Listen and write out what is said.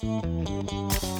Música